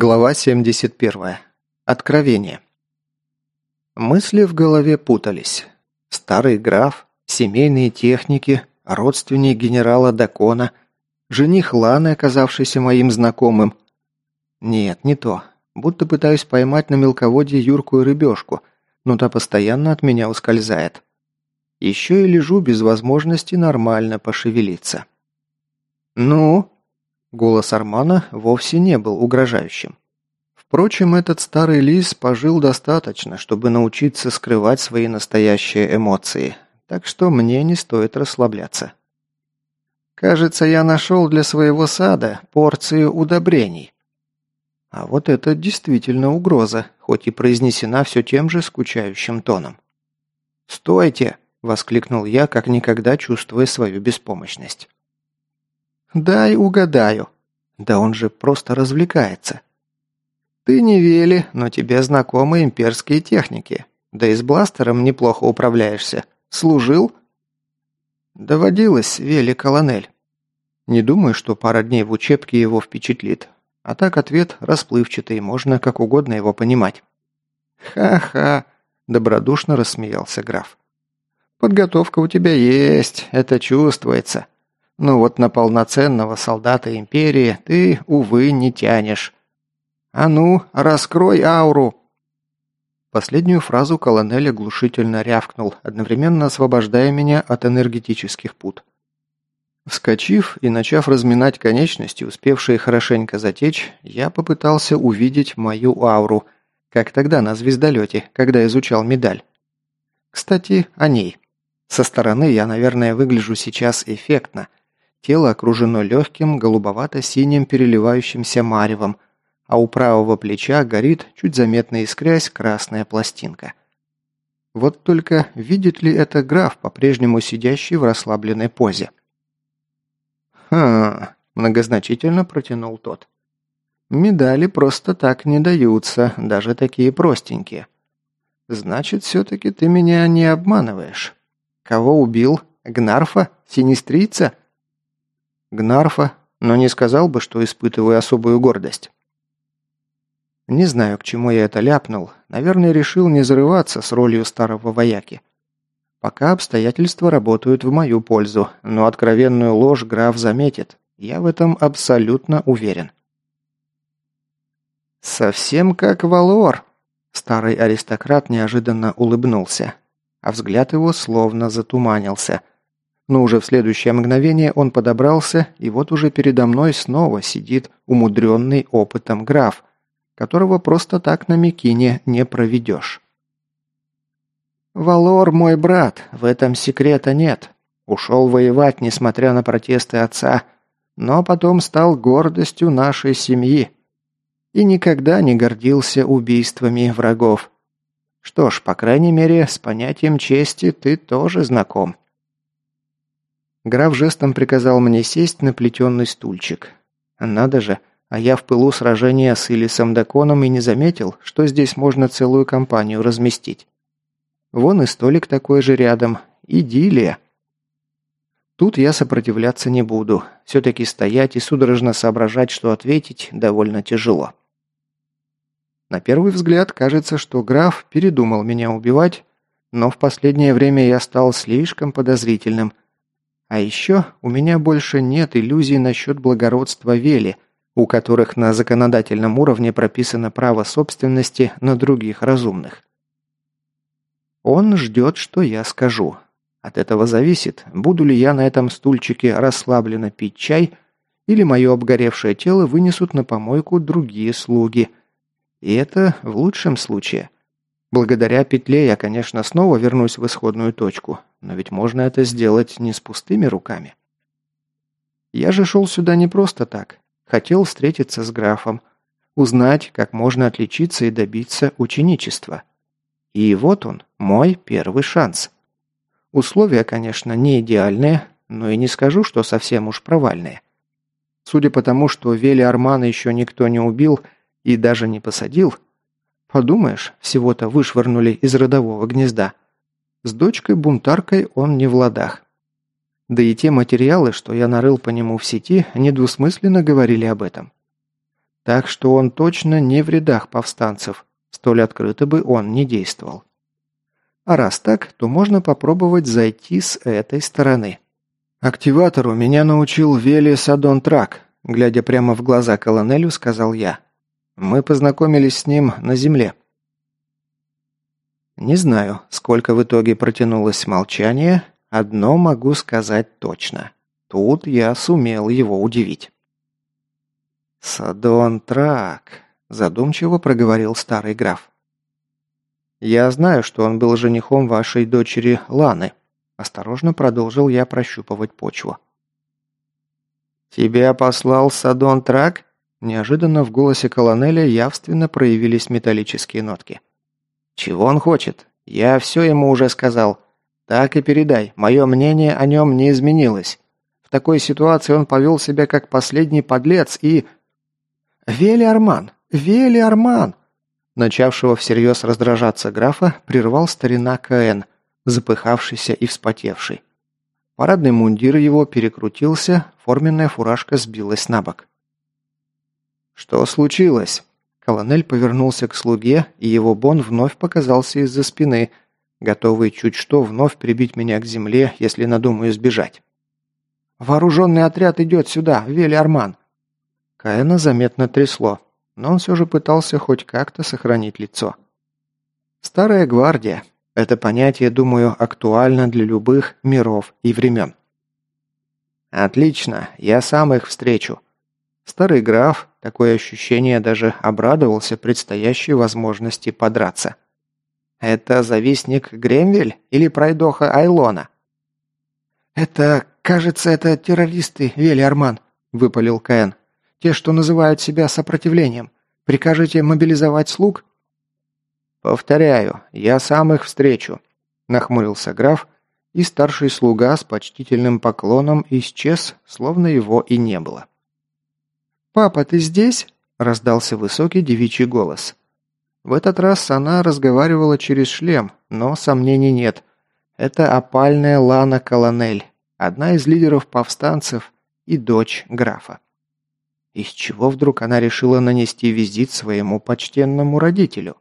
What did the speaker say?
Глава 71. Откровение. Мысли в голове путались. Старый граф, семейные техники, родственник генерала Дакона, жених Ланы, оказавшийся моим знакомым. Нет, не то. Будто пытаюсь поймать на мелководье юркую рыбешку, но та постоянно от меня ускользает. Еще и лежу без возможности нормально пошевелиться. «Ну?» Голос Армана вовсе не был угрожающим. Впрочем, этот старый лис пожил достаточно, чтобы научиться скрывать свои настоящие эмоции, так что мне не стоит расслабляться. «Кажется, я нашел для своего сада порцию удобрений». А вот это действительно угроза, хоть и произнесена все тем же скучающим тоном. «Стойте!» – воскликнул я, как никогда чувствуя свою беспомощность. «Дай угадаю». Да он же просто развлекается. «Ты не Вели, но тебе знакомы имперские техники. Да и с бластером неплохо управляешься. Служил?» «Доводилось, Вели Колонель». Не думаю, что пара дней в учебке его впечатлит. А так ответ расплывчатый, можно как угодно его понимать. «Ха-ха», – добродушно рассмеялся граф. «Подготовка у тебя есть, это чувствуется. Но вот на полноценного солдата Империи ты, увы, не тянешь. А ну, раскрой ауру!» Последнюю фразу колонель оглушительно рявкнул, одновременно освобождая меня от энергетических пут. Вскочив и начав разминать конечности, успевшие хорошенько затечь, я попытался увидеть мою ауру, как тогда на звездолете, когда изучал медаль. Кстати, о ней. Со стороны я, наверное, выгляжу сейчас эффектно, Тело окружено легким, голубовато-синим переливающимся маревом, а у правого плеча горит, чуть заметно искрясь, красная пластинка. Вот только видит ли это граф, по-прежнему сидящий в расслабленной позе? «Хм...» – многозначительно протянул тот. «Медали просто так не даются, даже такие простенькие. Значит, все-таки ты меня не обманываешь. Кого убил? Гнарфа? Синистрица?» Гнарфа, но не сказал бы, что испытываю особую гордость. Не знаю, к чему я это ляпнул. Наверное, решил не зарываться с ролью старого вояки. Пока обстоятельства работают в мою пользу, но откровенную ложь граф заметит. Я в этом абсолютно уверен. «Совсем как Валор!» Старый аристократ неожиданно улыбнулся, а взгляд его словно затуманился – но уже в следующее мгновение он подобрался, и вот уже передо мной снова сидит умудренный опытом граф, которого просто так на Микине не проведешь. «Валор мой брат, в этом секрета нет. Ушел воевать, несмотря на протесты отца, но потом стал гордостью нашей семьи. И никогда не гордился убийствами врагов. Что ж, по крайней мере, с понятием чести ты тоже знаком». Граф жестом приказал мне сесть на плетеный стульчик. Надо же, а я в пылу сражения с Илисом Даконом и не заметил, что здесь можно целую компанию разместить. Вон и столик такой же рядом. Идиллия. Тут я сопротивляться не буду. Все-таки стоять и судорожно соображать, что ответить, довольно тяжело. На первый взгляд кажется, что граф передумал меня убивать, но в последнее время я стал слишком подозрительным – а еще у меня больше нет иллюзий насчет благородства Вели, у которых на законодательном уровне прописано право собственности на других разумных. Он ждет, что я скажу. От этого зависит, буду ли я на этом стульчике расслабленно пить чай, или мое обгоревшее тело вынесут на помойку другие слуги. И это в лучшем случае. Благодаря петле я, конечно, снова вернусь в исходную точку, но ведь можно это сделать не с пустыми руками. Я же шел сюда не просто так. Хотел встретиться с графом, узнать, как можно отличиться и добиться ученичества. И вот он, мой первый шанс. Условия, конечно, не идеальные, но и не скажу, что совсем уж провальные. Судя по тому, что Вели Армана еще никто не убил и даже не посадил, подумаешь, всего-то вышвырнули из родового гнезда – с дочкой-бунтаркой он не в ладах. Да и те материалы, что я нарыл по нему в сети, недвусмысленно говорили об этом. Так что он точно не в рядах повстанцев. Столь открыто бы он не действовал. А раз так, то можно попробовать зайти с этой стороны. «Активатору меня научил Вели Садон Трак», глядя прямо в глаза колонелю, сказал я. «Мы познакомились с ним на земле». Не знаю, сколько в итоге протянулось молчание, одно могу сказать точно. Тут я сумел его удивить. «Садон Трак», – задумчиво проговорил старый граф. «Я знаю, что он был женихом вашей дочери Ланы», – осторожно продолжил я прощупывать почву. «Тебя послал Садон Трак?» Неожиданно в голосе колонеля явственно проявились металлические нотки. «Чего он хочет? Я все ему уже сказал. Так и передай, мое мнение о нем не изменилось. В такой ситуации он повел себя как последний подлец и...» «Вели Арман! Вели Арман!» Начавшего всерьез раздражаться графа прервал старина Каэн, запыхавшийся и вспотевший. Парадный мундир его перекрутился, форменная фуражка сбилась на бок. «Что случилось?» Колонель повернулся к слуге, и его бон вновь показался из-за спины, готовый чуть что вновь прибить меня к земле, если надумаю сбежать. «Вооруженный отряд идет сюда, Вели Арман!» Каэна заметно трясло, но он все же пытался хоть как-то сохранить лицо. «Старая гвардия. Это понятие, думаю, актуально для любых миров и времен». «Отлично, я сам их встречу», Старый граф, такое ощущение, даже обрадовался предстоящей возможности подраться. «Это завистник Гремвель или пройдоха Айлона?» «Это, кажется, это террористы, Вели Арман», – выпалил Каэн. «Те, что называют себя сопротивлением. Прикажете мобилизовать слуг?» «Повторяю, я сам их встречу», – нахмурился граф, и старший слуга с почтительным поклоном исчез, словно его и не было. «Папа, ты здесь?» – раздался высокий девичий голос. В этот раз она разговаривала через шлем, но сомнений нет. Это опальная Лана Колонель, одна из лидеров повстанцев и дочь графа. Из чего вдруг она решила нанести визит своему почтенному родителю?